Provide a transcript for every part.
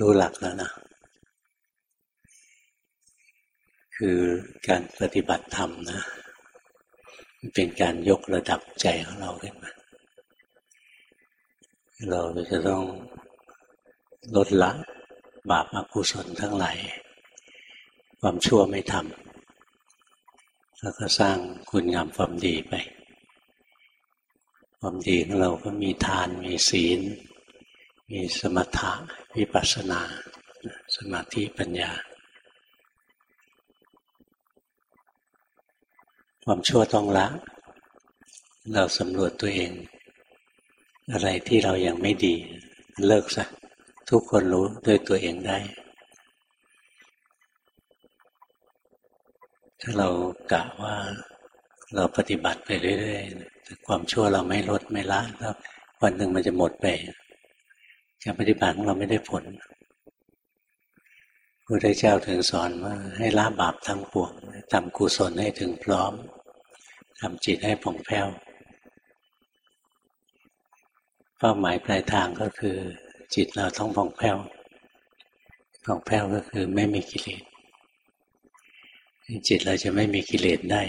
รู้หลักแล้วนะ คือการปฏิบัติธรรมนะ เป็นการยกระดับใจของเราขึ้นมา เราจะต้องลดละบาปอกุศลทั้งหลายความชั่วไม่ทำแล้วก็สร้างคุณงามความดีไป ความดีของเราก็มีทานมีศีล มีสมถะวิปัสสนา สมาธิปัญญา ความชั่วต้องละ เราสำรวจตัวเอง อะไรที่เรายังไม่ดี เลิกซะทุกคนรู้ด้วยตัวเองได้ ถ้าเรากะว่าเราปฏิบัติไปเรื่อยๆแต่ความชั่วเราไม่ลดไม่ละแล้ววันหนึ่งมันจะหมดไป การปฏิบัติของเราไม่ได้ผลพระพุทธเจ้าถึงสอนว่าให้ละบาปทั้งปวงทำกุศลให้ถึงพร้อมทำจิตให้ผ่องแผ้วเป้าหมายปลายทางก็คือ จิตเราต้องผ่องแผ้วผ่องแผ้วก็คือไม่มีกิเลสจิตเราจะไม่มีกิเลสได้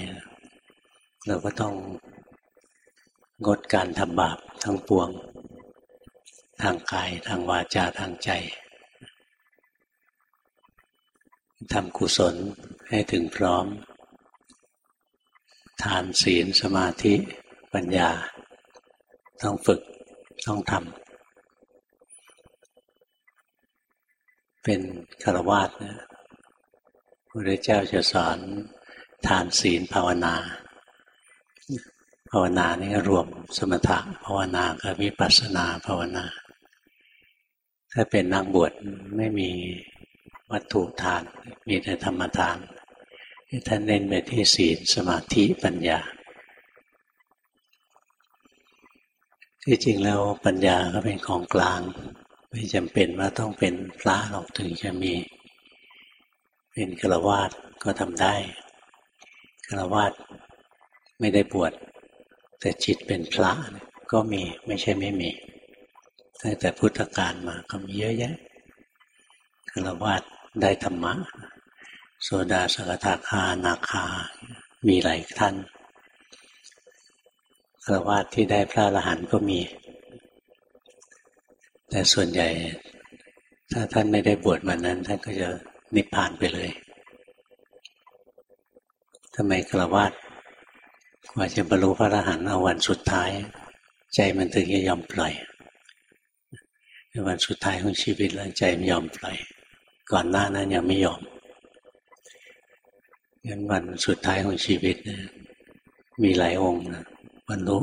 เราก็ต้องงดการทำบาปทั้งปวง ทางกายทางวาจาทางใจทำกุศลให้ถึงพร้อม ทานศีลสมาธิปัญญา ต้องฝึกต้องทำเป็นคารวาสนะพระเจ้าจะสอนทานศีลภาวนา ภาวนานี่รวมสมถะภาวนากับวิปัสสนาภาวนา ถ้าเป็นนักบวชไม่มีวัตถุทาน มีแต่ธรรมทานท่านเน้นไปที่ศีลสมาธิปัญญา ที่จริงแล้วปัญญาก็เป็นของกลาง ไม่จำเป็นว่าต้องเป็นพระหรอกถึงจะมี เป็นฆราวาสก็ทำได้ฆราวาสไม่ได้บวชแต่จิตเป็นพระก็มีไม่ใช่ไม่มี ตั้งแต่พุทธกาลมาก็มีเยอะแยะฆราวาสได้ธรรมะ โสดาสกทาคานาคา มีหลายท่านฆราวาสที่ได้พระอรหันต์ก็มี แต่ส่วนใหญ่ ถ้าท่านไม่ได้บวชมานั้น ท่านก็จะนิพพานไปเลยทำไมกรวาดกว่าจะบรรลุพระอรหันต์เอาวันสุดท้าย ใจมันถึงจะยอมปล่อย วันสุดท้ายของชีวิตแล้วใจมันยอมปล่อยก่อนหน้านั้นยังไม่ยอมงั้นวันสุดท้ายของชีวิตนะมีหลายองค์นะบรรลุ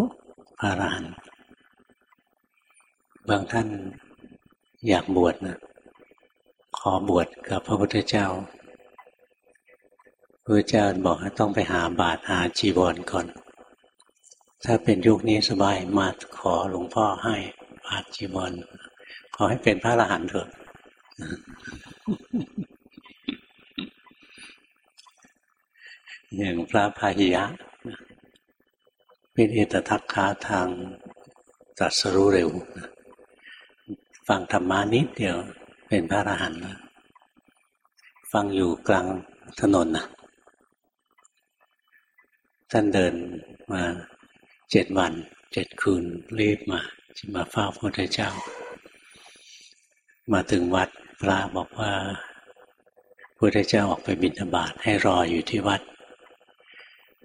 พระอรหันต์บางท่านอยากบวชนะขอบวชกับพระพุทธเจ้าพระเจ้าบอกให้ต้องไปหาบาตรหาจีวรก่อน ถ้าเป็นยุคนี้สบายมาขอหลวงพ่อให้บาตรจีวร อให้เป็นพระอรหันต์เถอะอย่างพระพาหิยะ เป็นเอตทัคคาทางตรัสรู้เร็ว ฟังธรรมานิดเดียวเป็นพระอรหันต์แล้วฟังอยู่กลางถนนนะท่านเดินมาเจ็ดวันเจ็ดคืนรีบมาจะมาเฝ้าพระพุทธเจ้า มาถึงวัดพระบอกว่าพระพุทธเจ้าออกไปบิณฑบาตให้รออยู่ที่วัด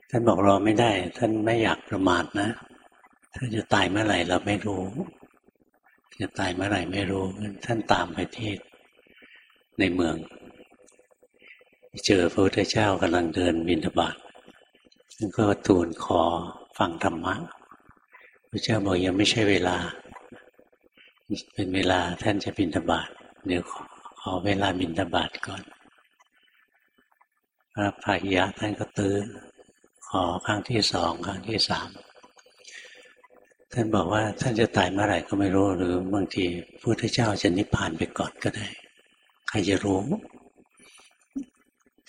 ท่านบอกรอไม่ได้ ท่านไม่อยากประมาทนะท่านจะตายเมื่อไหร่เราไม่รู้ จะตายเมื่อไหร่ไม่รู้ ท่านตามไปที่ในเมือง เจอพระพุทธเจ้ากำลังเดินบินทบาทท่านก็ทูลขอฟังธรรมะพระเจ้าบอกยังไม่ใช่เวลา เป็นเวลาท่านจะบินทบาทเดี๋ยวขอเวลาบินทบาทก่อน พระพายะท่านก็ตื้อขอครั้งที่สองครั้งที่สามท่านบอกว่าท่านจะตายเมื่อไหร่ก็ไม่รู้หรือบางทีพระพุทธเจ้าจะนิพพานไปก่อนก็ได้ ใครจะรู้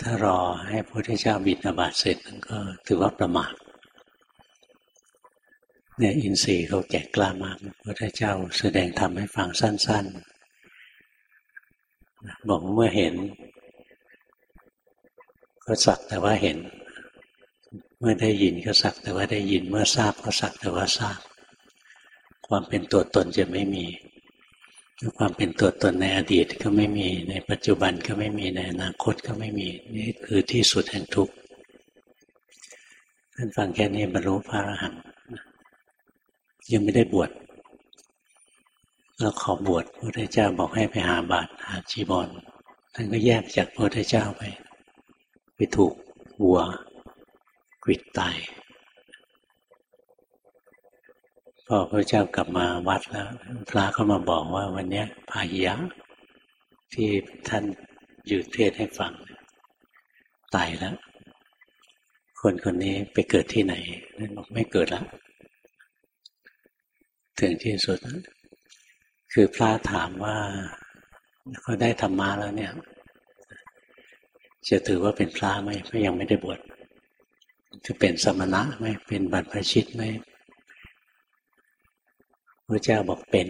ถ้ารอให้พระพุทธเจ้าบิดาบาตเสร็จนั้นก็ถือว่าประมาท เนี่ยอินทรีย์เขาแก่กล้ามาก พระพุทธเจ้าแสดงธรรมให้ฟังสั้น ๆ บอกเมื่อเห็น ก็สักแต่ว่าเห็น เมื่อได้ยินก็สักแต่ว่าได้ยิน เมื่อทราบก็สักแต่ว่าทราบ ความเป็นตัวตนจะไม่มี ความเป็นตัวตนในอดีตก็ไม่มี ในปัจจุบันก็ไม่มี ในอนาคตก็ไม่มี นี่คือที่สุดแห่งทุกข์ท่านฟังแค่นี้บรรลุพระอรหันต์ ยังไม่ได้บวชเราขอบวชพระพุทธเจ้าบอกให้ไปหาบาตรหาจีบอลท่านก็แยกจากพระพุทธเจ้าไป ไปถูกวัวกิดตายพอพระเจ้ากลับมาวัดแล้ว พระก็มาบอกว่าวันนี้พาหิยะ ที่ท่านยืดเทศให้ฟังตายแล้ว คนคนนี้ไปเกิดที่ไหนนั่นบอกไม่เกิดแล้ว ถึงที่สุด คือพระถามว่าเขาได้ธรรมะแล้วเนี่ย จะถือว่าเป็นพระไหมก็ยังไม่ได้บวชจะเป็นสมณะไหมเป็นบรรพชิตไหมพระเจ้าบอกเป็น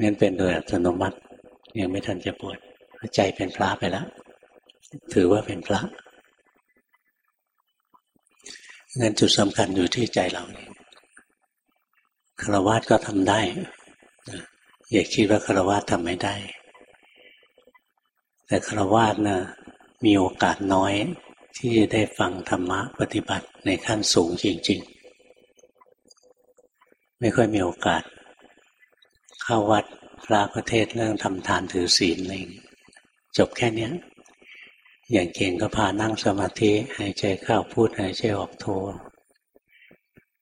งั้นเป็นโดยอัตโนมัติ ยังไม่ทันจะบวชใจเป็นพระไปแล้ว ถือว่าเป็นพระงั้นจุดสำคัญอยู่ที่ใจเราเอง คารวะก็ทำได้อย่าคิดว่าคารวะทำไม่ได้ แต่คารวะนะมีโอกาสน้อยที่จะได้ฟังธรรมะปฏิบัติในขั้นสูงจริง ๆ ไม่ค่อยมีโอกาส เข้าวัดพระประเทศเรื่องทำทานถือศีลอะไรจบแค่นี้อย่างเก่งก็พานั่งสมาธิหายใจเข้าพูดหายใจออกโท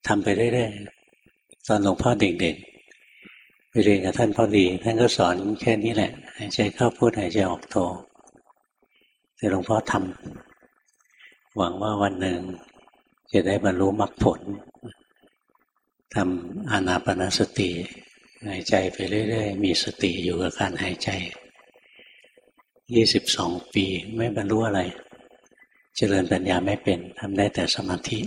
ทำไปเรื่อยๆ ตอนหลวงพ่อเด็กๆ ไปเรียนกับท่านพ่อดี ท่านก็สอนแค่นี้แหละหายใจเข้าพูดหายใจออกโทแต่หลวงพ่อทำหวังว่าวันหนึ่งจะได้บรรลุมรรคผลทำอานาปนาสติหายใจไปเรื่อยๆ มีสติอยู่กับการหายใจยี่สิบสองปีไม่บรรลุอะไร เจริญปัญญาไม่เป็นทำได้แต่สมาธิ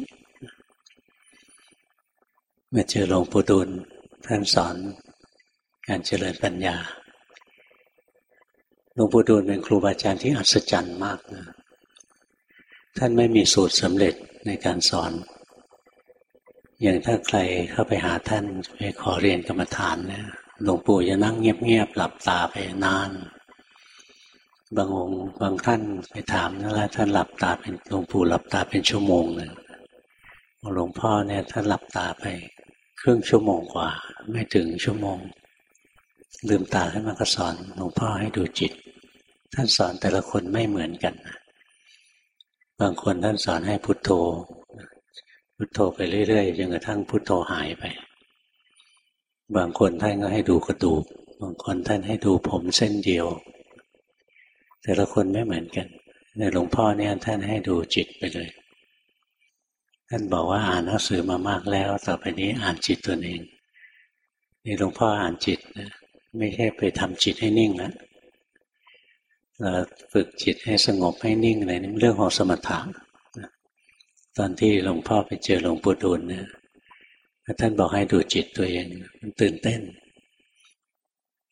มื่อเจอหลวงปู่ดูลท่านสอนการเจริญปัญญา หลวงปู่ดูลเป็นครูบาอาจารย์ที่อัศจรรย์มากนะท่านไม่มีสูตรสำเร็จในการสอน อย่างถ้าใครเข้าไปหาท่านไปขอเรียนกรรมฐานเนี่ยหลวงปู่จะนั่งเงียบๆหลับตาไปนาน บางองค์บางท่านไปถามนั่แหละท่านหลับตาเป็นหลวงปู่หลับตาเป็นชั่วโมงเลยหลวงพ่อเนี่ยท่านหลับตาไป ครึ่งชั่วโมงกว่า ไม่ถึงชั่วโมง ลืมตาขึ้นมาก็สอนหลวงพ่อให้ดูจิต ท่านสอนแต่ละคนไม่เหมือนกันบางคนท่านสอนให้พุทโธ พุทโธไปเรื่อยๆจนกระทั่งพุทโธหายไป บางคนท่านก็ให้ดูกระดูก บางคนท่านให้ดูผมเส้นเดียว แต่ละคนไม่เหมือนกันในหลวงพ่อเนี่ยท่านให้ดูจิตไปเลย ท่านบอกว่าอ่านหนังสือมามากแล้ว ต่อไปนี้อ่านจิตตัวเอง นี่หลวงพ่ออ่านจิตนะไม่ใช่ไปทำจิตให้นิ่งนะเราฝึกจิตให้สงบให้นิ่งอะไรนี่เรื่องของสมถะตอนที่หลวงพ่อไปเจอหลวงปู่ดูลเนี่ยท่านบอกให้ดูจิตตัวเอง มันตื่นเต้น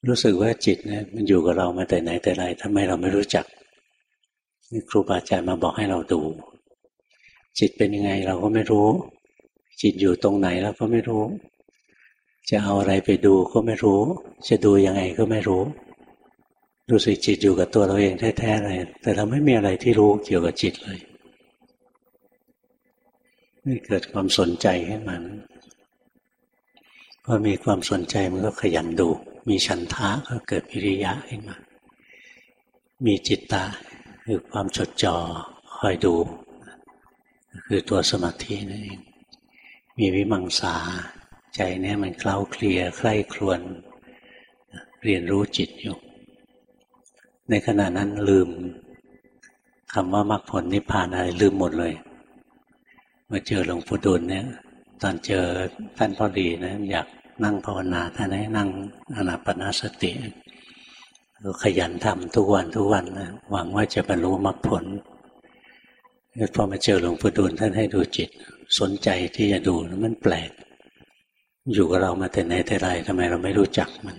รู้สึกว่าจิตเนี่ยมันอยู่กับเรามาแต่ไหนแต่ไรทำไมเราไม่รู้จักนี่ครูบาอาจารย์มาบอกให้เราดู จิตเป็นยังไงเราก็ไม่รู้ จิตอยู่ตรงไหนเราก็ไม่รู้ จะเอาอะไรไปดูก็ไม่รู้ จะดูยังไงก็ไม่รู้รู้สึกจิตอยู่กับตัวเราเองแท้ๆเลยแต่เราไม่มีอะไรที่รู้เกี่ยวกับจิตเลยไม่เกิดความสนใจขึ้นมาพอมีความสนใจมันก็ขยันดู มีฉันทะก็เกิดพิริยะขึ้นมา มีจิตตาคือความจดจ่อคอยดู คือตัวสมาธินั่นเองมีวิมังสาใจเนี่ยมันเคล้าเคลียใคร่ครวน เรียนรู้จิตอยู่ ในขณะนั้นลืมคำว่ามรรคผลนิพพานอะไรลืมหมดเลยมาเจอหลวงปู่ดูลเนี่ย ตอนเจอท่านพอดีนะอยากนั่งภาวนาท่านให้นั่งอนาปนาสติขยันทำทุกวันทุกวันนะหวังว่าจะบรรลุมรรคผล พอมาเจอหลวงปู่ดูลท่านให้ดูจิต สนใจที่จะดูมันแปลก อยู่กับเรามาแต่ไหนแต่ไรทำไมเราไม่รู้จักมัน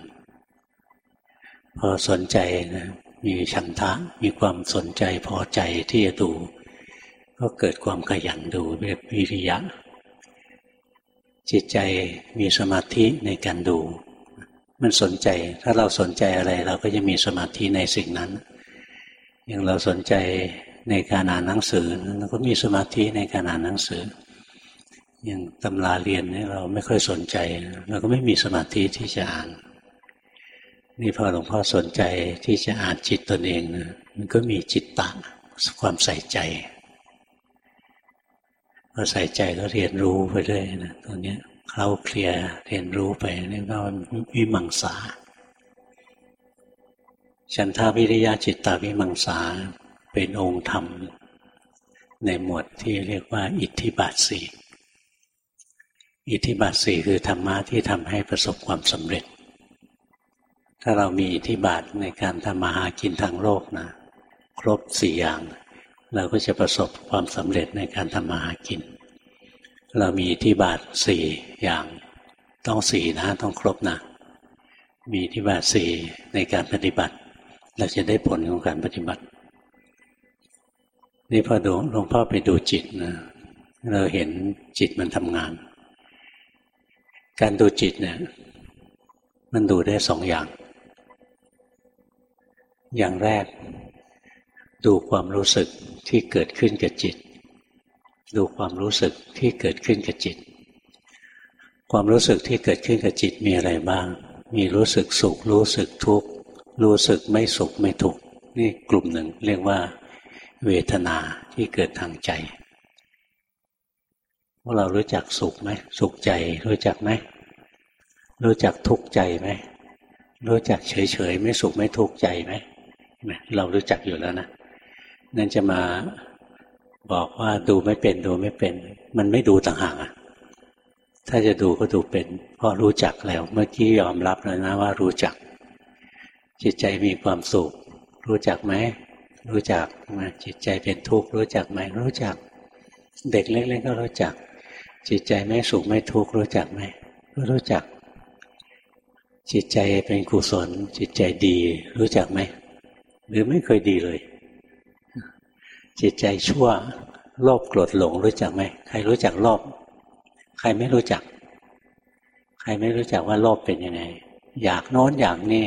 พอสนใจนะมีฉันทะมีความสนใจพอใจที่จะดู ก็เกิดความขยันดูเรียกวิริยะ จิตใจมีสมาธิในการดู มันสนใจ ถ้าเราสนใจอะไร เราก็จะมีสมาธิในสิ่งนั้น อย่างเราสนใจ ในการอ่านหนังสือเราก็มีสมาธิในการอ่านหนังสือ อย่างตำราเรียนนี่เราไม่ค่อยสนใจเราก็ไม่มีสมาธิที่จะอ่าน นี่พอหลวงพ่อสนใจที่จะอ่านจิตตนเองนะมันก็มีจิตตะความใส่ใจพอใส่ใจก็เรียนรู้ไปเรื่อยนะตรงนี้เคล้าเคลียเรียนรู้ไปนี่ก็วิมังสาฉันทาวิริยะจิตตาวิมังสา เป็นองค์ธรรม ในหมวดที่เรียกว่า อิทธิบาทสี่อิทธิบาทสี่คือธรรมะที่ทำให้ประสบความสำเร็จ ถ้าเรามีอิทธิบาทในการทำมาหากินทางโลกนะครบสี่อย่าง เราก็จะประสบความสำเร็จในการทำมาหากิน เรามีอิทธิบาทสี่อย่าง ต้องสี่นะ ต้องครบนะ มีอิทธิบาทสี่ในการปฏิบัติ เราจะได้ผลของการปฏิบัติ นี่พอดูหลวงพ่อไปดูจิตนะเราเห็นจิตมันทำงาน การดูจิตเนี่ย มันดูได้สองอย่าง อย่างแรก ดูความรู้สึกที่เกิดขึ้นกับจิต ดูความรู้สึกที่เกิดขึ้นกับจิต ความรู้สึกที่เกิดขึ้นกับจิตมีอะไรบ้าง มีรู้สึกสุข รู้สึกทุกข์ รู้สึกไม่สุขไม่ทุกข์ นี่กลุ่มหนึ่งเรียกว่า เวทนาที่เกิดทางใจพวกเรารู้จักสุขไหมสุขใจ รู้จักไหมรู้จักทุกข์ใจไหมรู้จักเฉยๆไม่สุขไม่ทุกข์ใจไหมเรารู้จักอยู่แล้วนะนั่นจะมาบอกว่าดูไม่เป็นดูไม่เป็น มันไม่ดูต่างหากอะถ้าจะดูก็ดูเป็นเพราะรู้จักแล้ว เมื่อกี้ยอมรับแล้วนะว่ารู้จัก จิตใจมีความสุข รู้จักไหม รู้จักมาจิตใจเป็นทุกข์รู้จักไหมรู้จัก เด็กเล็ก ๆ ก็รู้จัก จิตใจไม่สุขไม่ทุกข์รู้จักไหมรู้จัก จิตใจเป็นกุศล จิตใจดี รู้จักไหมหรือไม่เคยดีเลย จิตใจชั่วโลภโกรธหลงรู้จักไหมใครรู้จักโลภใครไม่รู้จัก ใครไม่รู้จักว่าโลภเป็นยังไง อยากโน้นอยากนี่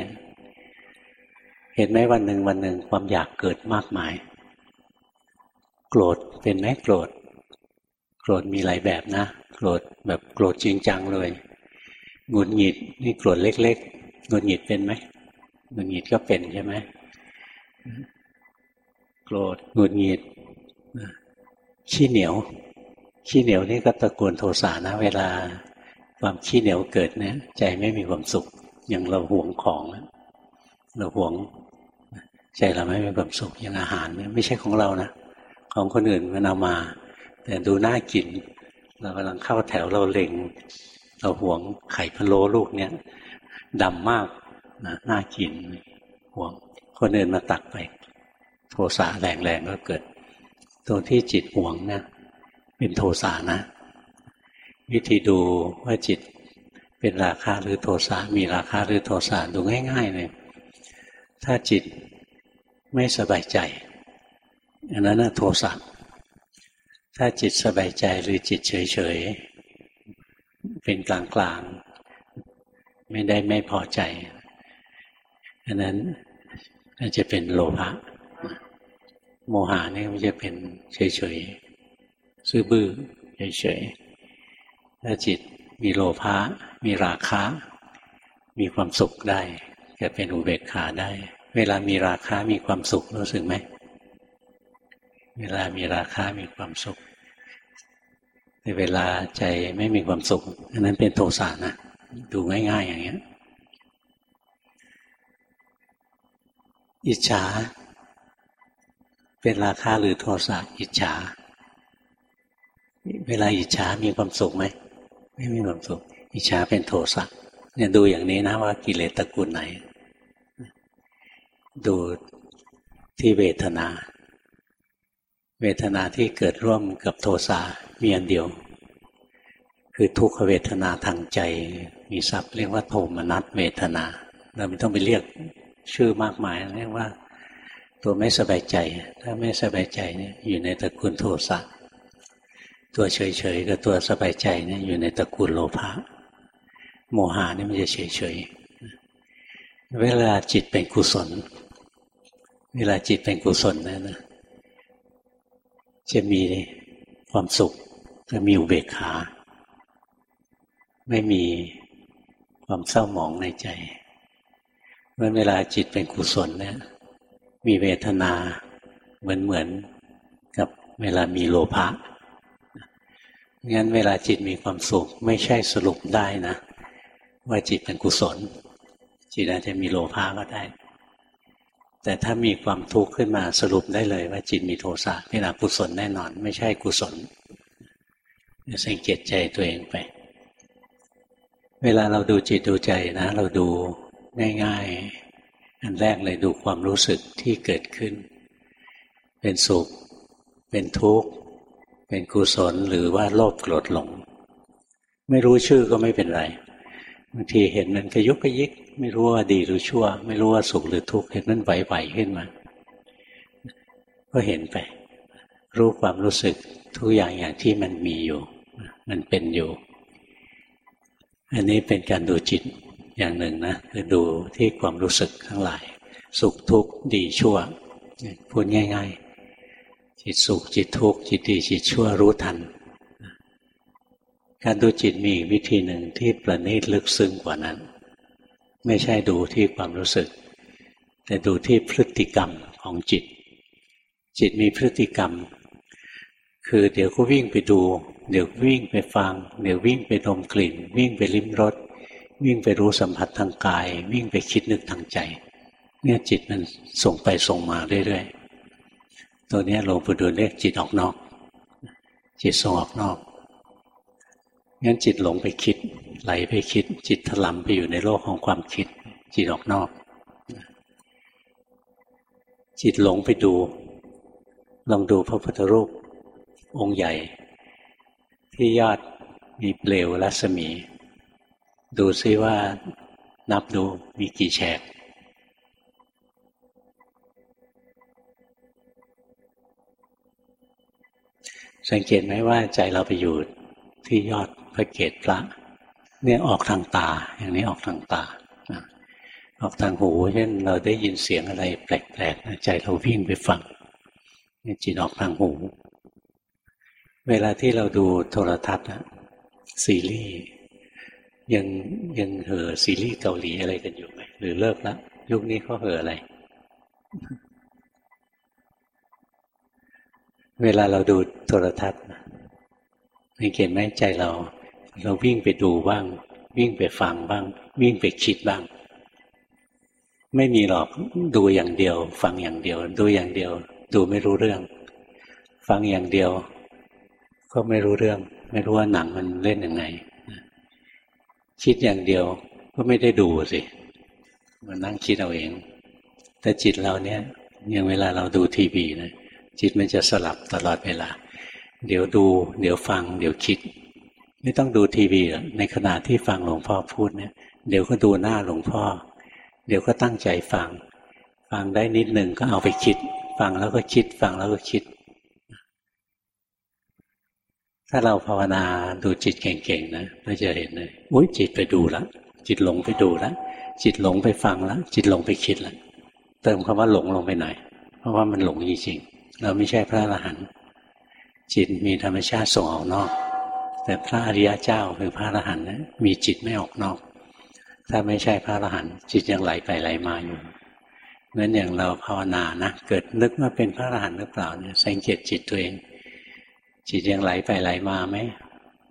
เห็นไหมวันหนึ่งวันหนึ่งความอยากเกิดมากมาย โกรธเป็นไหมโกรธ โกรธมีหลายแบบนะ โกรธแบบโกรธจริงจังเลยหงุดหงิดนี่โกรธเล็กๆหงุดหงิดเป็นไหมหงุดหงิดก็เป็นใช่ไหมโกรธหงุดหงิดขี้เหนียว ขี้เหนียวนี่ก็ตะกวนโทสะนะ เวลาความขี้เหนียวเกิดเนี่ยใจไม่มีความสุขอย่างเราห่วงของเราห่วง ใจเราไม่มีความสุขอย่างอาหารเนี่ยไม่ใช่ของเรานะของคนอื่นมันเอามา แต่ดูน่ากิน เรากำลังเข้าแถวเราเล็ง เราหวงไข่พะโล้ลูกเนี่ยดำมากนะน่ากินหวง คนอื่นมาตักไป โทสะแรงๆก็เกิดตัวที่จิตหวงเนะเป็นโทสะนะ วิธีดูว่าจิตเป็นราคาหรือโทสะมีราคาหรือโทสะดูง่าย ๆ เลย ถ้าจิต ไม่สบายใจ อันนั้นนะโทสะถ้าจิตสบายใจหรือจิตเฉยๆ เป็นกลางๆ ไม่ได้ไม่พอใจ อันนั้นอาจจะเป็นโลภะโมหะนี่มันจะเป็นเฉยๆ ซื่อบื้อเฉยๆ ถ้าจิตมีโลภะมีราคะ มีความสุขได้ จะเป็นอุเบกขาได้ เวลามีราคะมีความสุขรู้สึกไหม เวลามีราคะมีความสุขในเวลาใจไม่มีความสุขอันนั้นเป็นโทสะนะดูง่าย ๆ อย่างเงี้ย อิจฉา เป็นราคาหรือโทสะอิจฉา เวลาอิจฉามีความสุขไหมไม่มีความสุข อิจฉาเป็นโทสะเนี่ยดูอย่างนี้นะว่ากิเลสตระกูลไหน ดูที่เวทนา เวทนาที่เกิดร่วมกับโทสะมีอันเดียว คือทุกขเวทนาทางใจ มีศัพท์เรียกว่าโทมนัสเวทนา เราไม่ต้องไปเรียกชื่อมากมายเรียกว่า ตัวไม่สบายใจ ถ้าไม่สบายใจเนี่ยอยู่ในตระกูลโทสะตัวเฉยๆกับตัวสบายใจเนี่ยอยู่ในตระกูลโลภะโมหะนี่มันจะเฉยๆเวลาจิตเป็นกุศล เวลาจิตเป็นกุศลนะนะจะมีความสุขจะมีอุเบกขา ไม่มีความเศร้าหมองในใจเมื่อเวลาจิตเป็นกุศลเนี่ย มีเวทนาเหมือนเหมือนกับเวลามีโลภะงั้นเวลาจิตมีความสุข ไม่ใช่สรุปได้นะ ว่าจิตเป็นกุศล จิตอาจจะมีโลภะก็ได้ แต่ถ้ามีความทุกข์ขึ้นมาสรุปได้เลยว่าจิตมีโทสะนี่แหละกุศลแน่นอน ไม่ใช่กุศลสังเกตใจตัวเองไป เวลาเราดูจิตดูใจนะ เราดูง่าย ๆ อันแรกเลยดูความรู้สึกที่เกิดขึ้น เป็นสุข เป็นทุกข์ เป็นกุศลหรือว่าโลภโกรธหลง ไม่รู้ชื่อก็ไม่เป็นไรบางทีเห็นมันกระยุกกระยิก ไม่รู้ว่าดีหรือชั่ว ไม่รู้ว่าสุขหรือทุกข์เห็นมันไหวๆขึ้นมา ก็เห็นไป รู้ความรู้สึกทุกอย่างอย่างที่มันมีอยู่ มันเป็นอยู่ อันนี้เป็นการดูจิตอย่างหนึ่งนะคือดูที่ความรู้สึกทั้งหลาย สุขทุกข์ดีชั่วพูดง่าย ๆ จิตสุขจิตทุกข์จิตดีจิตชั่วรู้ทัน การดูจิตมีอีกวิธีหนึ่งที่ประณีตลึกซึ้งกว่านั้น ไม่ใช่ดูที่ความรู้สึก แต่ดูที่พฤติกรรมของจิต จิตมีพฤติกรรม คือเดี๋ยวก็วิ่งไปดู เดี๋ยววิ่งไปฟัง เดี๋ยววิ่งไปดมกลิ่น วิ่งไปลิ้มรสวิ่งไปรู้สัมผัสทางกาย วิ่งไปคิดนึกทางใจ เนี่ยจิตมันส่งไปส่งมาเรื่อยๆตัวนี้หลวงปู่ดูลเรียกจิตออกนอก จิตส่งออกนอก งั้นจิตหลงไปคิด ไหลไปคิด จิตถลำไปอยู่ในโลกของความคิด จิตออกนอก จิตหลงไปดู ลองดูพระพุทธรูป องค์ใหญ่ ที่ยอดมีเปลวรัศมี ดูซิว่านับดูมีกี่แฉกสังเกตไหมว่าใจเราไปอยู่ที่ยอด พระเกศพระ เนี่ยออกทางตา อย่างนี้ออกทางตาออกทางหูเช่นเราได้ยินเสียงอะไร แปลกๆใจเราวิ่งไปฟังนี่จิตออกทางหู เวลาที่เราดูโทรทัศน์ซีรีส์ยังยังเห่อซีรีส์เกาหลีอะไรกันอยู่ไหมหรือเลิกแล้วยุคนี้เขาเห่ออะไร เวลาเราดูโทรทัศน์สังเกตไหมใจเรา เราวิ่งไปดูบ้าง วิ่งไปฟังบ้าง วิ่งไปคิดบ้าง ไม่มีหรอกดูอย่างเดียว ฟังอย่างเดียว ดูอย่างเดียว ดูไม่รู้เรื่อง ฟังอย่างเดียว ก็ไม่รู้เรื่อง ไม่รู้ว่าหนังมันเล่นยังไงคิดอย่างเดียวก็ไม่ได้ดูสิมันนั่งคิดเอาเอง แต่จิตเราเนี่ยอย่างเวลาเราดูทีวีนะจิตมันจะสลับตลอดเวลา เดี๋ยวดู เดี๋ยวฟัง เดี๋ยวคิด ไม่ต้องดูทีวีในขณะที่ฟังหลวงพ่อพูดเนี่ย เดี๋ยวก็ดูหน้าหลวงพ่อ เดี๋ยวก็ตั้งใจฟัง ฟังได้นิดหนึ่งก็เอาไปคิด ฟังแล้วก็คิด ฟังแล้วก็คิด ถ้าเราภาวนาดูจิตเก่งๆนะเราจะเห็นเลยอุ้ยจิตไปดูแล้วจิตหลงไปดูแล้วจิตหลงไปฟังแล้วจิตหลงไปคิดแล้วเติมคำว่าหลงลงไปหน่อยเพราะว่ามันหลงจริงๆเราไม่ใช่พระอรหันต์จิตมีธรรมชาติส่งออกนอก แต่พระอริยเจ้าคือพระอรหันต์นะมีจิตไม่ออกนอก ถ้าไม่ใช่พระอรหันต์จิตยังไหลไปไหลมาอยู่งั้นอย่างเราภาวนานะเกิดนึกว่าเป็นพระอรหันต์หรือเปล่าเนี่ยสังเกตจิตตัวเอง จิตยังไหลไปไหลมาไหม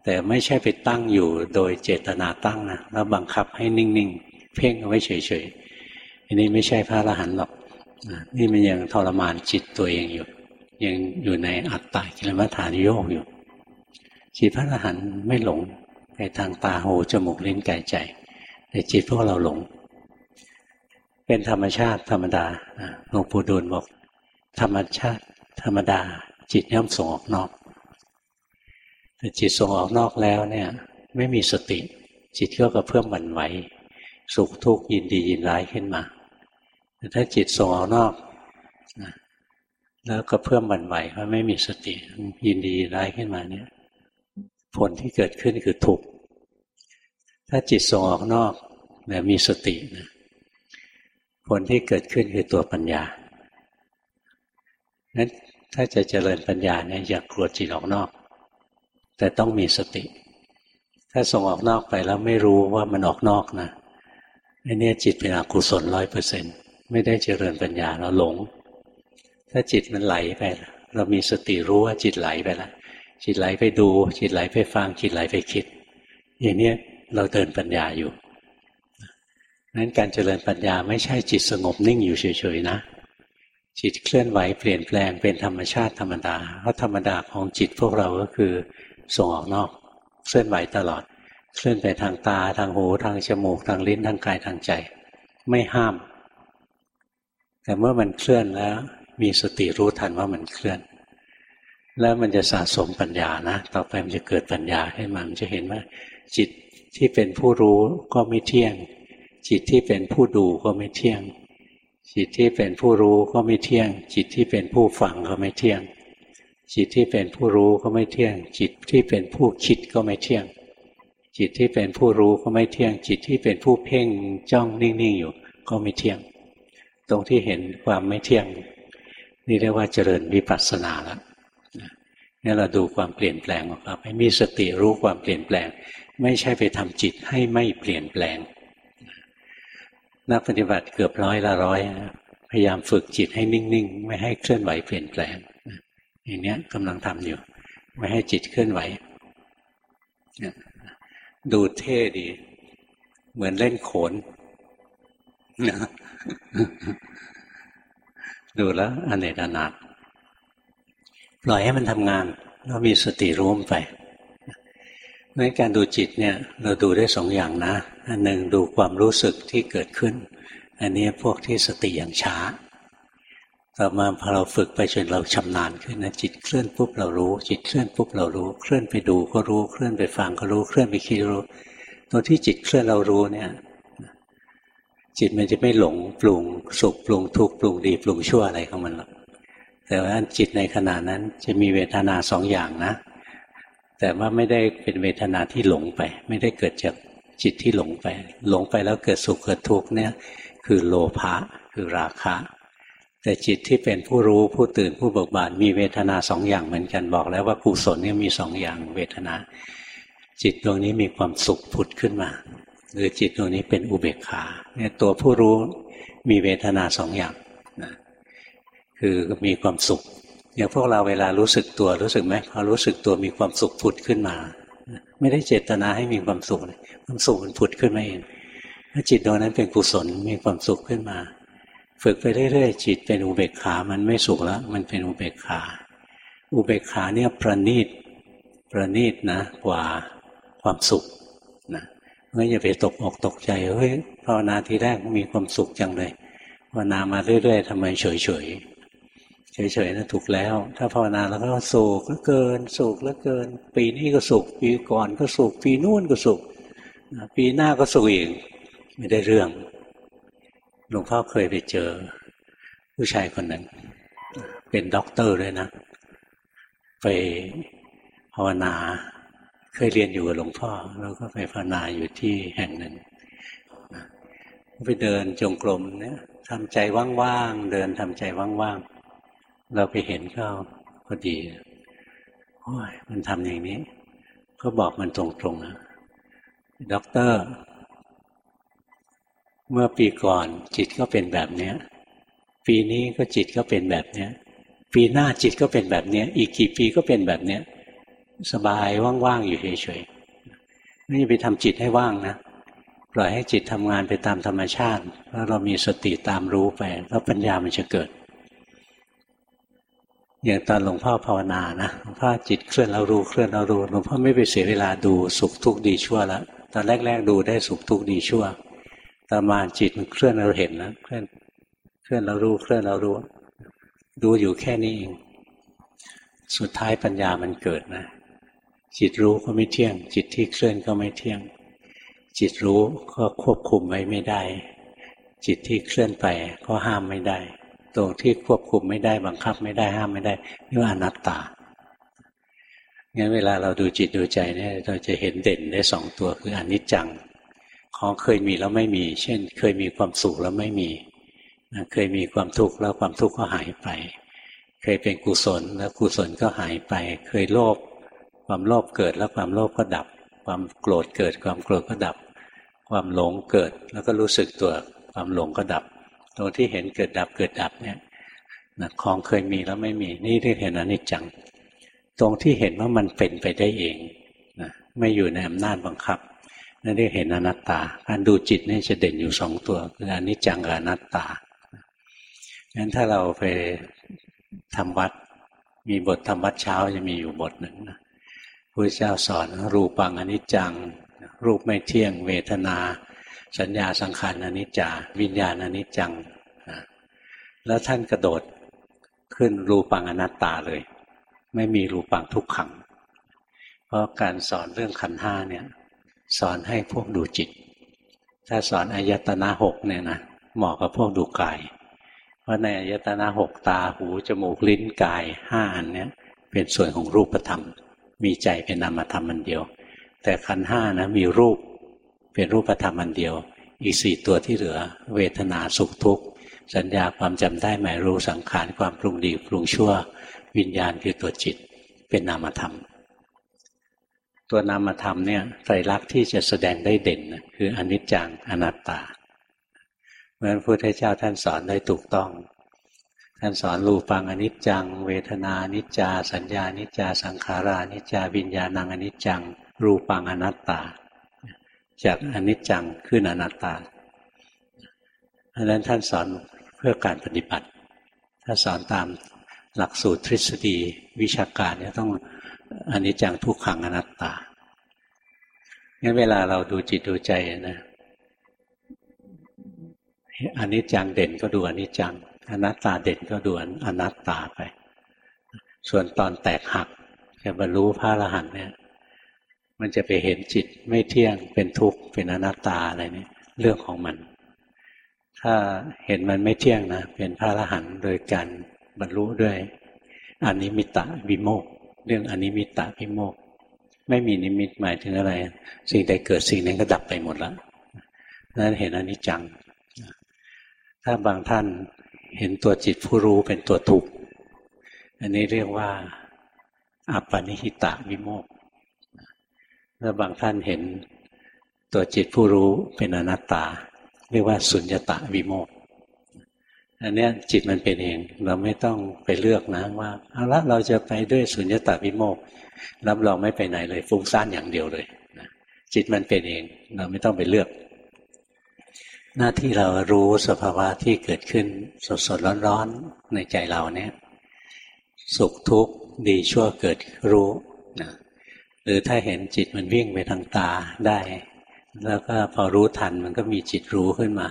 แต่ไม่ใช่ไปตั้งอยู่โดยเจตนาตั้งนะแล้วบังคับให้นิ่งๆ เพ่งเอาไว้เฉยๆอันนี้ไม่ใช่พระอรหันต์หรอกนี่มันยังทรมานจิตตัวเองอยู่ ยังอยู่ในอัตตากิลมัฐานโยกอยู่ จิตพระอรหันต์ไม่หลงไปทางตาหูจมูกลิ้นกายใจ แต่จิตพวกเราหลง เป็นธรรมชาติธรรมดาหลวงปู่ดูลบอก ธรรมชาติ ธรรมดา จิตย่อมส่งออกนอกแต่จิตส่งออกนอกแล้วเนี่ย ไม่มีสติ จิตก็กระเพื่อมหวั่นไหวสุขทุกข์ยินดียินร้ายขึ้นมา แต่ถ้าจิตส่งออกนอกนะแล้วก็เพิ่มบันไหวเพราะไม่มีสติยินดีร้ายขึ้นมาเนี่ย ผลที่เกิดขึ้นคือทุกข์ถ้าจิตส่งออกนอกแบบมีสตินะผลที่เกิดขึ้นคือตัวปัญญานั้นถ้าจะเจริญปัญญาเนี่ยอย่ากกลัวจิตออกนอก แต่ต้องมีสติ ถ้าส่งออกนอกไปแล้วไม่รู้ว่ามันออกนอกนะไอ้นี่จิตเป็นอกุศลร้อยเปอร์เซ็นไม่ได้เจริญปัญญาเราหลง ถ้าจิตมันไหลไป เรามีสติรู้ว่าจิตไหลไปแล้ว จิตไหลไปดู จิตไหลไปฟัง จิตไหลไปคิด อย่างนี้เราเดินปัญญาอยู่นั้นการเจริญปัญญาไม่ใช่จิตสงบนิ่งอยู่เฉยๆนะ จิตเคลื่อนไหวเปลี่ยนแปลงเป็นธรรมชาติธรรมดาเพราะธรรมดาของจิตพวกเราก็คือส่งออกนอก เคลื่อนไหวตลอด เคลื่อนไปทางตาทางหูทางจมูก ทางลิ้นทางกายทางใจ ไม่ห้าม แต่เมื่อมันเคลื่อนแล้ว มีสติรู้ทันว่ามันเคลื่อน แล้วมันจะสะสมปัญญานะต่อไปมันจะเกิดปัญญาให้มันจะเห็นว่า จิตที่เป็นผู้รู้ก็ไม่เที่ยง จิตที่เป็นผู้ดูก็ไม่เที่ยง จิตที่เป็นผู้รู้ก็ไม่เที่ยง จิตที่เป็นผู้ฟังก็ไม่เที่ยง จิตที่เป็นผู้รู้ก็ไม่เที่ยง จิตที่เป็นผู้คิดก็ไม่เที่ยง จิตที่เป็นผู้รู้ก็ไม่เที่ยง จิตที่เป็นผู้เพ่งจ้องนิ่งๆอยู่ ก็ไม่เที่ยง ตรงที่เห็นความไม่เที่ยง นี่เรียกว่าเจริญวิปัสสนาแล้ว นี่เราดูความเปลี่ยนแปลงของเราให้มีสติรู้ความเปลี่ยนแปลง ไม่ใช่ไปทำจิตให้ไม่เปลี่ยนแปลง นักปฏิบัติเกือบร้อยละร้อยพยายามฝึกจิตให้นิ่งๆ ไม่ให้เคลื่อนไหวเปลี่ยนแปลงอย่างนี้กำลังทำอยู่ ไม่ให้จิตเคลื่อนไหวดูเท่ดี เหมือนเล่นโขนดูแล้วอเนกอนาถ ปล่อยให้มันทำงานแล้วมีสติรู้ไปในการดูจิตเนี่ยเราดูได้สองอย่างนะ อันหนึ่งดูความรู้สึกที่เกิดขึ้น อันนี้พวกที่สติอย่างช้า ต่อมาพอเราฝึกไปจนเราชำนาญขึ้นนะจิตเคลื่อนปุ๊บเรารู้ จิตเคลื่อนปุ๊บเรารู้ เคลื่อนไปดูก็รู้ เคลื่อนไปฟังก็รู้ เคลื่อนไปคิดรู้ ตัวที่จิตเคลื่อนเรารู้เนี่ย จิตมันจะไม่หลงปรุงสุขปรุงทุกข์ปรุงดีปรุงชั่วอะไรของมันหรอก แต่ว่าจิตในขณะนั้นจะมีเวทนาสองอย่างนะ แต่ว่าไม่ได้เป็นเวทนาที่หลงไป ไม่ได้เกิดจากจิตที่หลงไป หลงไปแล้วเกิดสุขเกิดทุกข์เนี่ย คือโลภะคือราคะ แต่จิตที่เป็นผู้รู้ผู้ตื่นผู้เบิกบานมีเวทนาสองอย่างเหมือนกันบอก แล้วว่ากุศลเนี่ยมีสองอย่างเวทนา จิตดวงนี้มีความสุขผุดขึ้นมาหรือจิตดวงนี้เป็นอุเบกขาเนี่ยตัวผู้รู้มีเวทนาสองอย่าง คือมีความสุข อย่างพวกเราเวลารู้สึกตัวรู้สึกไหมพอรู้สึกตัวมีความสุขผุดขึ้นมา ไม่ได้เจตนาให้มีความสุขความสุขมันผุดขึ้นมาเองถ้าจิตดวงนั้นเป็นกุศลมีความสุขขึ้นมา ฝึกไปเรื่อยๆจิตเป็นอุเบกขา มันไม่สุขแล้ว มันเป็นอุเบกขา อุเบกขาเนี่ยประณีตประณีตนะกว่าความสุขนะไม่อย่าไปตกอกตกใจเฮ้ยภาวนาทีแรกมีความสุขจังเลยภาวนามาเรื่อยๆทำไมเฉยๆ เฉยๆนะถูกแล้ว ถ้าภาวนาแล้วก็สุขแล้วเกิน สุขแล้วเกิน ปีนี้ก็สุข ปีก่อนก็สุข ปีนู่นก็สุข ปีหน้าก็สุขอีกไม่ได้เรื่อง หลวงพ่อเคยไปเจอ ผู้ชายคนหนึ่งเป็นด็อกเตอร์เลยนะ ไปภาวนา เคยเรียนอยู่กับหลวงพ่อ แล้วก็ไปภาวนาอยู่ที่แห่งหนึ่งไปเดินจงกรมเนี่ยทำใจว่างๆ เดินทำใจว่างๆ เราไปเห็นก็พอดีโอ้ยมันทำอย่างนี้ ก็บอกมันตรงๆนะด็อกเตอร์ เมื่อปีก่อนจิตก็เป็นแบบเนี้ย ปีนี้ก็จิตก็เป็นแบบเนี้ย ปีหน้าจิตก็เป็นแบบเนี้ย อีกกี่ปีก็เป็นแบบเนี้ย สบายว่างๆอยู่เฉยๆไม่ไปทำจิตให้ว่างนะปล่อยให้จิตทำงานไปตามธรรมชาติแล้วเรามีสติตามรู้ไป แล้วปัญญามันจะเกิด อย่างตอนหลวงพ่อภาวนานะหลวงพ่อจิตเคลื่อนเรารู้เคลื่อนเรารู้หลวงพ่อไม่ไปเสียเวลาดูสุขทุกข์ดีชั่วแล้วตอนแรก ๆ ดูได้สุขทุกข์ดีชั่วต่อมาจิตมันเคลื่อนเราเห็นนะเคลื่อนเคลื่อนเรารู้เคลื่อนเรารู้ ดูอยู่แค่นี้เองสุดท้ายปัญญามันเกิดนะ จิตรู้ก็ไม่เที่ยง จิตที่เคลื่อนก็ไม่เที่ยง จิตรู้ก็ควบคุมไว้ไม่ได้ จิตที่เคลื่อนไปก็ห้ามไม่ได้ ตรงที่ควบคุมไม่ได้บังคับไม่ได้ห้ามไม่ได้นี่ว่าอนัตตางั้นเวลาเราดูจิตดูใจเนี่ยเราจะเห็นเด่นได้สองตัวคืออนิจจัง ของเคยมีแล้วไม่มี เช่น เคยมีความสุขแล้วไม่มี เคยมีความทุกข์แล้วความทุกข์ก็หายไป เคยเป็นกุศลแล้วกุศลก็หายไป เคยโลภความโลภเกิดแล้วความโลภก็ดับ ความโกรธเกิด ความโกรธก็ดับ ความหลงเกิดแล้วก็รู้สึกตัว ความหลงก็ดับ ตรงที่เห็นเกิดดับเกิดดับเนี่ยของเคยมีแล้วไม่มีนี่เรียกเห็นอนิจจัง ตรงที่เห็นว่ามันเป็นไปได้เองนะไม่อยู่ในอำนาจบังคับนั่นเรียกเห็นอนัตตา การดูจิตนี่จะเด่นอยู่สองตัวคืออนิจจังกับอนัตตางั้นถ้าเราไปทำวัด มีบททำวัดเช้าจะมีอยู่บทหนึ่งนะพระเจ้าสอนรูปังอนิจจัง รูปไม่เที่ยงเวทนา สัญญาสังขารอนิจจา วิญญาณอนิจจังนะแล้วท่านกระโดดขึ้นรูปังอนัตตาเลย ไม่มีรูปังทุกขัง เพราะการสอนเรื่องขันห้าเนี่ย สอนให้พวกดูจิต ถ้าสอนอายตนะหกเนี่ยนะเหมาะกับพวกดูกาย เพราะในอายตนะหกตาหูจมูกลิ้นกายห้าอันเนี้ยเป็นส่วนของรูปธรรม มีใจเป็นนามธรรมอันเดียว แต่ขันห้านะมีรูป เป็นรูปธรรมอันเดียว อีกสี่ตัวที่เหลือ เวทนาสุขทุกข์ สัญญาความจำได้หมายรู้สังขารความปรุงดีปรุงชั่ว วิญญาณคือตัวจิต เป็นนามธรรม ตัวนามธรรมเนี่ยไตรลักษณ์ที่จะแสดงได้เด่นคืออนิจจังอนัตตาเพราะฉะนั้นพระพุทธเจ้าท่านสอนได้ถูกต้องท่านสอนรูปังอนิจจัง เวทนานิจจา สัญญานิจจา สังขารานิจจาวิญญาณังอนิจจัง รูปังอนัตตา จากอนิจจังขึ้นอนัตตาเพราะนั้นท่านสอนเพื่อการปฏิบัติ ถ้าสอนตามหลักสูตรทฤษฎีวิชาการเนี่ยต้องอนนี้จังทุกขังอนัตตา งั้นเวลาเราดูจิตดูใจนะอนนี้จังเด่นก็ดูอนนี้จัง อนัตตาเด่นก็ดูอนัตตาไป ส่วนตอนแตกหักจะบรรลุพระอรหันต์เนี่ย มันจะไปเห็นจิตไม่เที่ยงเป็นทุกข์เป็นอนัตตาอะไรนี่เรื่องของมัน ถ้าเห็นมันไม่เที่ยงนะเป็นพระอรหันต์โดยการบรรลุด้วยอนิมิตะวิโมกเรื่องอนิมิตะวิโมกไม่มีนิมิตหมายถึงอะไร สิ่งใดเกิดสิ่งนั้นก็ดับไปหมดแล้วนั่นเห็นอนิจจัง ถ้าบางท่านเห็นตัวจิตผู้รู้เป็นตัวทุกข์อันนี้เรียกว่าอัปปนิหิตะวิโมก ถ้าบางท่านเห็นตัวจิตผู้รู้เป็นอนัตตา เรียกว่าสุญญตะวิโมกอันนี้จิตมันเป็นเอง เราไม่ต้องไปเลือกนะว่าเอาละเราจะไปด้วยสุญญตาวิโมกรับรองไม่ไปไหนเลยฟุ้งซ่านอย่างเดียวเลยนะจิตมันเป็นเอง เราไม่ต้องไปเลือก หน้าที่เรารู้สภาวะที่เกิดขึ้นสดสดร้อนๆในใจเราเนี่ย สุขทุกข์ดีชั่วเกิดรู้ หรือถ้าเห็นจิตมันวิ่งไปทางตาได้ แล้วก็พอรู้ทันมันก็มีจิตรู้ขึ้นมา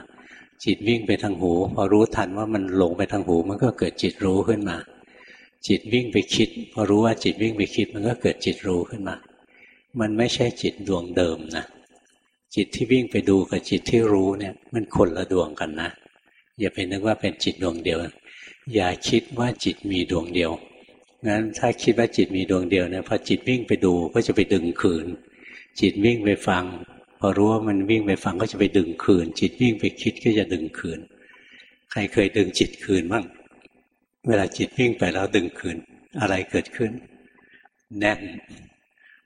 จิตวิ่งไปทางหู พอรู้ทันว่ามันหลงไปทางหู มันก็เกิดจิตรู้ขึ้นมา จิตวิ่งไปคิด พอรู้ว่าจิตวิ่งไปคิด มันก็เกิดจิตรู้ขึ้นมา มันไม่ใช่จิตดวงเดิมนะจิตที่วิ่งไปดูกับจิตที่รู้เนี่ยมันคนละดวงกันนะอย่าไปนึกว่าเป็นจิตดวงเดียว อย่าคิดว่าจิตมีดวงเดียว งั้นถ้าคิดว่าจิตมีดวงเดียวเนี่ยพอจิตวิ่งไปดูก็จะไปดึงคืน จิตวิ่งไปฟัง พอรู้ว่ามันวิ่งไปฟังก็จะไปดึงคืน จิตวิ่งไปคิดก็จะดึงคืน ใครเคยดึงจิตคืนบ้างเวลาจิตวิ่งไปแล้วดึงคืน อะไรเกิดขึ้น แน่น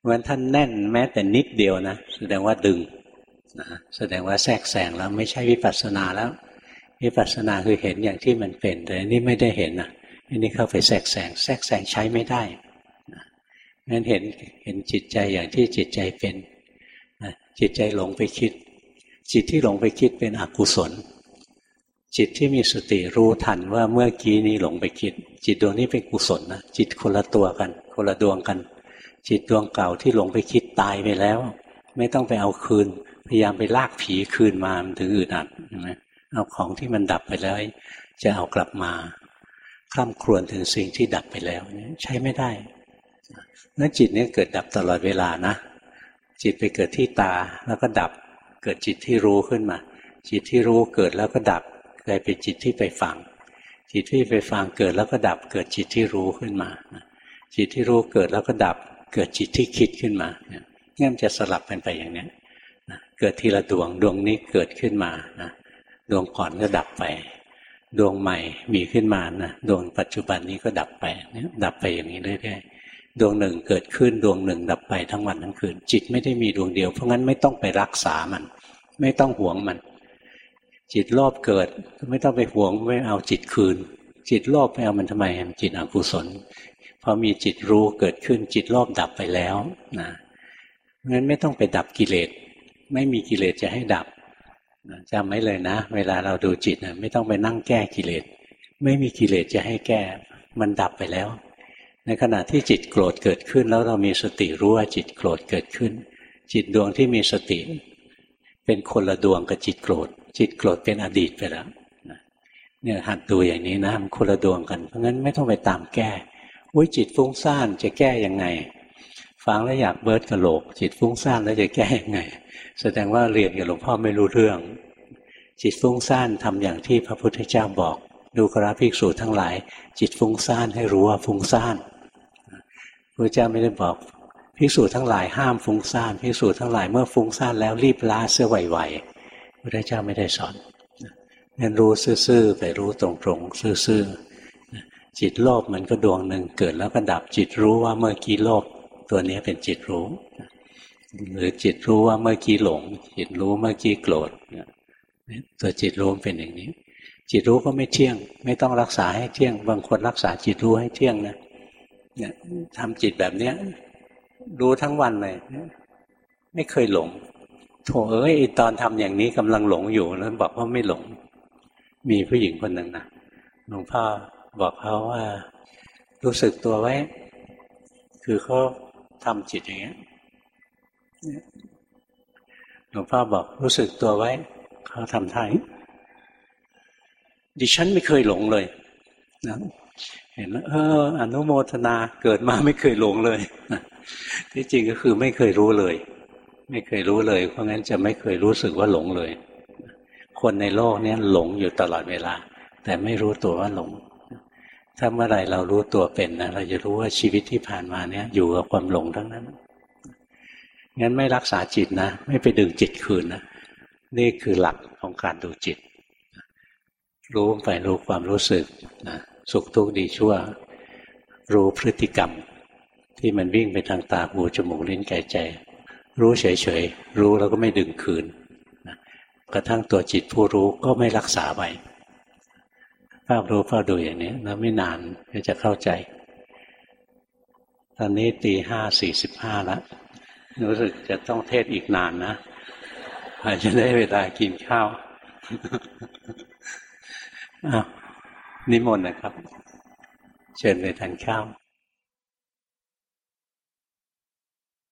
วันท่านแน่นแม้แต่นิดเดียวนะแสดงว่าดึงนะแสดงว่าแทรกแซงแล้วไม่ใช่วิปัสสนาแล้ววิปัสสนาคือเห็นอย่างที่มันเป็น แต่นี่ไม่ได้เห็นนะ อันนี้เข้าไปแทรกแซงแทรกแซงใช้ไม่ได้งั้นเห็นเห็นจิตใจอย่างที่จิตใจเป็นจิตใจหลงไปคิด จิตที่หลงไปคิดเป็นอกุศล จิตที่มีสติรู้ทันว่าเมื่อกี้นี้หลงไปคิด จิตดวงนี้เป็นกุศลนะจิตคนละตัวกัน คนละดวงกัน จิตดวงเก่าที่หลงไปคิดตายไปแล้ว ไม่ต้องไปเอาคืน พยายามไปลากผีคืนมามันถึงอื่นอัดเอาของที่มันดับไปแล้ว จะเอากลับมา คล่ำครวญถึงสิ่งที่ดับไปแล้วใช้ไม่ได้นั้นจิตนี้เกิดดับตลอดเวลานะ จิตไปเกิดที่ตาแล้วก็ดับ เกิดจิตที่รู้ขึ้นมา จิตที่รู้เกิดแล้วก็ดับกลายเป็นจิตที่ไปฟัง จิตที่ไปฟังเกิดแล้วก็ดับ เกิดจิตที่รู้ขึ้นมา จิตที่รู้เกิดแล้วก็ดับ เกิดจิตที่คิดขึ้นมาเนี่ยมันจะสลับกันไปอย่างนี้เกิดทีละดวงดวงนี้เกิดขึ้นมานะดวงก่อนก็ดับไป ดวงใหม่มีขึ้นมานะดวงปัจจุบันนี้ก็ดับไปเนี่ยดับไปอย่างนี้เรื่อยๆดวงหนึ่งเกิดขึ้นดวงหนึ่งดับไปทั้งวันทั้งคืน จิตไม่ได้มีดวงเดียว เพราะงั้นไม่ต้องไปรักษามัน ไม่ต้องหวงมัน จิตรอบเกิดไม่ต้องไปหวงไม่เอาจิตคืน จิตรอบไม่เอามันทำไมจิตอกุศลพอมีจิตรู้เกิดขึ้นจิตรอบดับไปแล้วนะงั้นไม่ต้องไปดับกิเลสไม่มีกิเลสจะให้ดับ จำไว้เลยนะ เวลาเราดูจิตนะไม่ต้องไปนั่งแก้กิเลสไม่มีกิเลสจะให้แก้ มันดับไปแล้ว ในขณะที่จิตโกรธเกิดขึ้น แล้วเรามีสติรู้ว่าจิตโกรธเกิดขึ้น จิตดวงที่มีสติ เป็นคนละดวงกับจิตโกรธ จิตโกรธเป็นอดีตไปแล้วเนี่ยหัดดูอย่างนี้นะมันคนละดวงกัน เพราะงั้นไม่ต้องไปตามแก้อุ้ยจิตฟุ้งซ่านจะแก้ยังไงฟังแล้วอยากเบิร์ดกระโหลก จิตฟุ้งซ่านแล้วจะแก้ยังไง แสดงว่าเรียนกับหลวงพ่อไม่รู้เรื่อง จิตฟุ้งซ่านทำอย่างที่พระพุทธเจ้าบอก ดูกราภิกษุทั้งหลาย จิตฟุ้งซ่านให้รู้ว่าฟุ้งซ่านพระเจ้าไม่ได้บอกภิกษุทั้งหลายห้ามฟุ้งซ่านภิกษุทั้งหลายเมื่อฟุ้งซ่านแล้วรีบล้าเสื้อไหวๆพระเจ้าไม่ได้สอนเรียนรู้ซื่อๆไปรู้ตรงๆซื่อๆจิตโลภมันก็ดวงหนึ่งเกิดแล้วก็ดับจิตรู้ว่าเมื่อกี้โลภตัวนี้เป็นจิตรู้ หรือจิตรู้ว่าเมื่อกี้หลง จิตรู้เมื่อกี้โกรธตัวจิตรู้เป็นอย่างนี้ จิตรู้ก็ไม่เที่ยง ไม่ต้องรักษาให้เที่ยง บางคนรักษาจิตรู้ให้เที่ยงนะเนี่ยทำจิตแบบเนี้ยรู้ทั้งวันเลยไม่เคยหลงโถเอ้ยตอนทำอย่างนี้กำลังหลงอยู่แล้วบอกว่าไม่หลง มีผู้หญิงคนหนึ่งนะหลวงพ่อบอกเขาว่า รู้สึกตัวไว้ คือเขาทำจิตอย่างเงี้ย หลวงพ่อบอกรู้สึกตัวไว้ เขาทำท่าดิฉันไม่เคยหลงเลยนะเห็นแล้วเอออนุโมทนาเกิดมาไม่เคยหลงเลยที่จริงก็คือไม่เคยรู้เลย ไม่เคยรู้เลย เพราะงั้นจะไม่เคยรู้สึกว่าหลงเลย คนในโลกนี้หลงอยู่ตลอดเวลา แต่ไม่รู้ตัวว่าหลง ถ้าเมื่อไรเรารู้ตัวเป็นนะเราจะรู้ว่าชีวิตที่ผ่านมาเนี่ยอยู่กับความหลงทั้งนั้น งั้นไม่รักษาจิตนะ ไม่ไปดึงจิตคืนนะนี่คือหลักของการดูจิต รู้ไปรู้ความรู้สึกนะสุขทุกข์ดีชั่ว รู้พฤติกรรม ที่มันวิ่งไปทางตาหูจมูกลิ้นกายใจ รู้เฉยๆ รู้แล้วก็ไม่ดึงคืนนะกระทั่งตัวจิตผู้รู้ก็ไม่รักษาไว้เฝ้ารู้เฝ้าดูอย่างนี้แล้วไม่นานก็จะเข้าใจ ตอนนี้ตีห้าสี่สิบห้าแล้ว รู้สึกจะต้องเทศอีกนานนะอาจจะได้เวลากินข้าวนิมนต์นะครับ เชิญไปทานข้าว